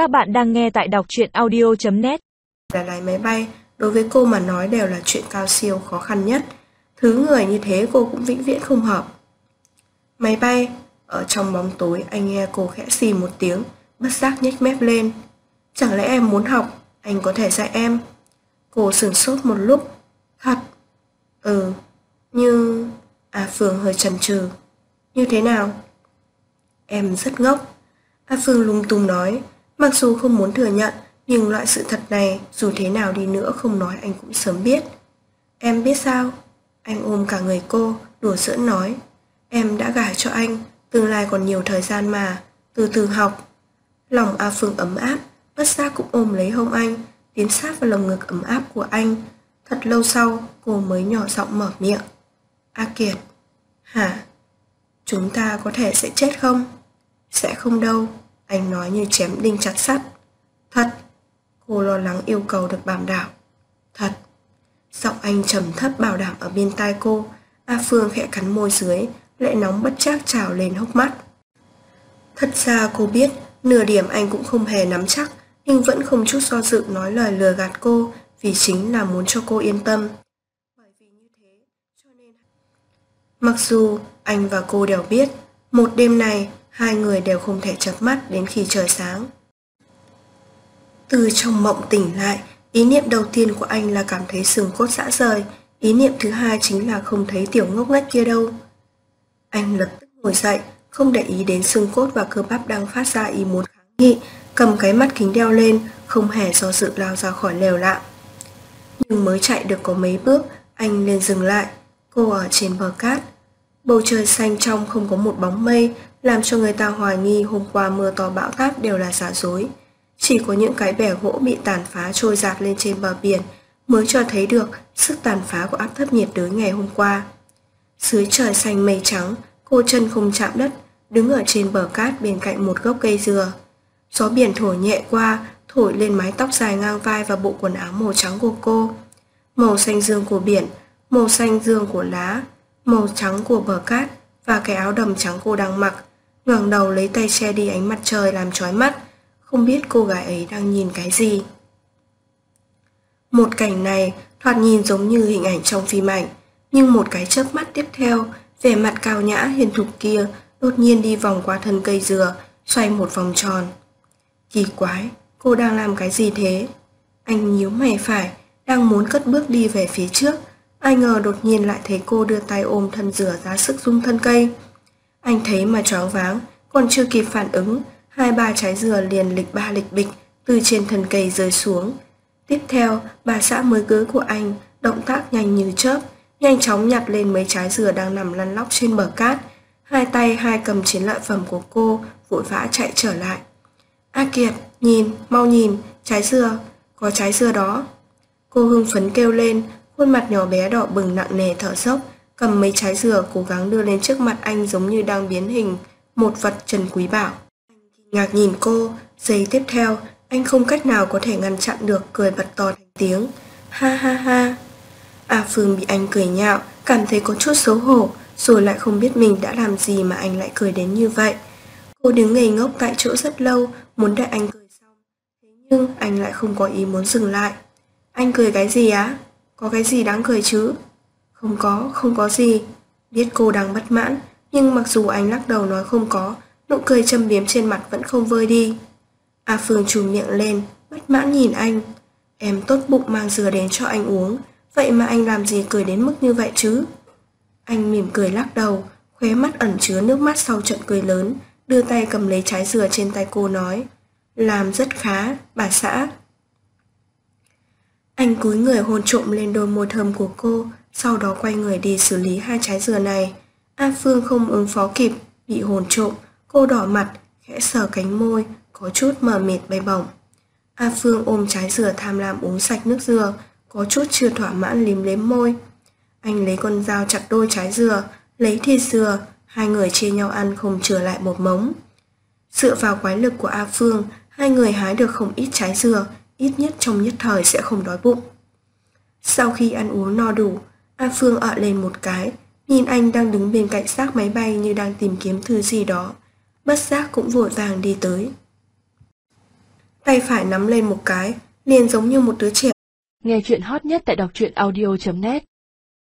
Các bạn đang nghe tại đọc truyện audio.net Là lái máy bay, đối với cô mà nói đều là chuyện cao siêu khó khăn nhất. Thứ người như thế cô cũng vĩnh viễn không hợp. Máy bay, ở trong bóng tối anh nghe cô khẽ xì một tiếng, bất giác nhếch mép lên. Chẳng lẽ em muốn học, anh có thể dạy em? Cô sửng sốt một lúc. Thật. Ừ, như... À Phương hơi chần chừ. Như thế nào? Em rất ngốc. A Phương lung tung nói, mặc dù không muốn thừa nhận, nhưng loại sự thật này dù thế nào đi nữa không nói anh cũng sớm biết. Em biết sao? Anh ôm cả người cô, đùa giỡn nói. Em đã gả cho anh, tương lai còn nhiều thời gian mà, từ từ học. Lòng A Phương ấm áp, bất giác cũng ôm lấy hông anh, tiến sát vào lồng ngực ấm áp của anh. Thật lâu sau, cô mới nhỏ giọng mở miệng. A Kiệt, hả? Chúng ta có thể sẽ chết không? Sẽ không đâu, anh nói như chém đinh chặt sắt. Thật, cô lo lắng yêu cầu được bảo đảm. Thật, giọng anh trầm thấp bảo đảm ở bên tai cô. A Phương khẽ cắn môi dưới, lệ nóng bất trắc trào lên hốc mắt. Thật ra cô biết, nửa điểm anh cũng không hề nắm chắc, nhưng vẫn không chút do dự nói lời lừa gạt cô, vì chính là muốn cho cô yên tâm. Bởi vì như thế, cho nên... Mặc dù anh và cô đều biết, một đêm này hai người đều không thể chập mắt đến khi trời sáng. Từ trong mộng tỉnh lại, ý niệm đầu tiên của anh là cảm thấy sừng cốt xã rời, ý niệm thứ hai chính là không thấy tiểu ngốc ngách kia đâu. Anh lập tức ngồi dậy, không để ý đến xương cốt và cơ bắp đang phát ra ý muốn kháng nghị, cầm cái mắt kính đeo lên, không hề do dự lao ra khỏi lều lạ. Nhưng mới chạy được có mấy bước, anh liền dừng lại, cô ở trên bờ cát. Bầu trời xanh trong không có một bóng mây, làm cho người ta hoài nghi hôm qua mưa to bão táp đều là giả dối. Chỉ có những cái bẻ gỗ bị tàn phá trôi giạt lên trên bờ biển mới cho thấy được sức tàn phá của áp thấp nhiệt đới ngày hôm qua. Dưới trời xanh mây trắng, cô chân không chạm đất, đứng ở trên bờ cát bên cạnh một gốc cây dừa. Gió biển thổi nhẹ qua, thổi lên mái tóc dài ngang vai và bộ quần áo màu trắng của cô. Màu xanh dương của biển, màu xanh dương của lá, màu trắng của bờ cát và cái áo đầm trắng cô đang mặc ngẩng đầu lấy tay che đi ánh mặt trời làm chói mắt, không biết cô gái ấy đang nhìn cái gì. Một cảnh này thoạt nhìn giống như hình ảnh trong phim ảnh, nhưng một cái chớp mắt tiếp theo, vẻ mặt cao nhã hiền thục kia đột nhiên đi vòng qua thân cây dừa, xoay một vòng tròn. Kỳ quái, cô đang làm cái gì thế? Anh nhíu mày phải, đang muốn cất bước đi về phía trước, ai ngờ đột nhiên lại thấy cô đưa tay ôm thân dừa ra sức rung thân cây. Anh thấy mà choáng váng, còn chưa kịp phản ứng, hai ba trái dừa liền lịch ba lịch bịch từ trên thân cây rơi xuống. Tiếp theo, bà xã mới cưới của anh, động tác nhanh như chớp, nhanh chóng nhặt lên mấy trái dừa đang nằm lăn lóc trên bờ cát. Hai tay hai cầm chiến lợi phẩm của cô, vội vã chạy trở lại. A Kiệt, nhìn, mau nhìn, trái dừa, có trái dừa đó. Cô hưng phấn kêu lên, khuôn mặt nhỏ bé đỏ bừng nặng nề thở dốc, cầm mấy trái dừa cố gắng đưa lên trước mặt anh giống như đang biến hình một vật trần quý bảo. Ngạc nhìn cô, giây tiếp theo, anh không cách nào có thể ngăn chặn được cười bật to thành tiếng. Ha ha ha. A Phương bị anh cười nhạo, cảm thấy có chút xấu hổ, rồi lại không biết mình đã làm gì mà anh lại cười đến như vậy. Cô đứng ngây ngốc tại chỗ rất lâu, muốn đợi anh cười xong. Thế nhưng anh lại không có ý muốn dừng lại. Anh cười cái gì á? Có cái gì đáng cười chứ? Không có, không có gì. Biết cô đang bất mãn, nhưng mặc dù anh lắc đầu nói không có, nụ cười châm biếm trên mặt vẫn không vơi đi. A Phương trùm miệng lên, bất mãn nhìn anh. Em tốt bụng mang dừa đến cho anh uống, vậy mà anh làm gì cười đến mức như vậy chứ? Anh mỉm cười lắc đầu, khóe mắt ẩn chứa nước mắt sau trận cười lớn, đưa tay cầm lấy trái dừa trên tay cô nói. Làm rất khá, bà xã. Anh cúi người hôn trộm lên đôi môi thơm của cô, sau đó quay người đi xử lý hai trái dừa này. A Phương không ứng phó kịp, bị hồn trộm, cô đỏ mặt, khẽ sờ cánh môi, có chút mờ mịt bay bổng. A Phương ôm trái dừa tham lam uống sạch nước dừa, có chút chưa thỏa mãn liếm lếm môi. Anh lấy con dao chặt đôi trái dừa, lấy thịt dừa, hai người chia nhau ăn không trở lại một mống. Dựa vào quái lực của A Phương, hai người hái được không ít trái dừa, ít nhất trong nhất thời sẽ không đói bụng. Sau khi ăn uống no đủ, A Phương ợ lên một cái, nhìn anh đang đứng bên cạnh xác máy bay như đang tìm kiếm thứ gì đó. Bất giác cũng vội vàng đi tới. tay phải nắm lên một cái, liền giống như một đứa trẻ. Nghe chuyện hot nhất tại đọc truyện audio.net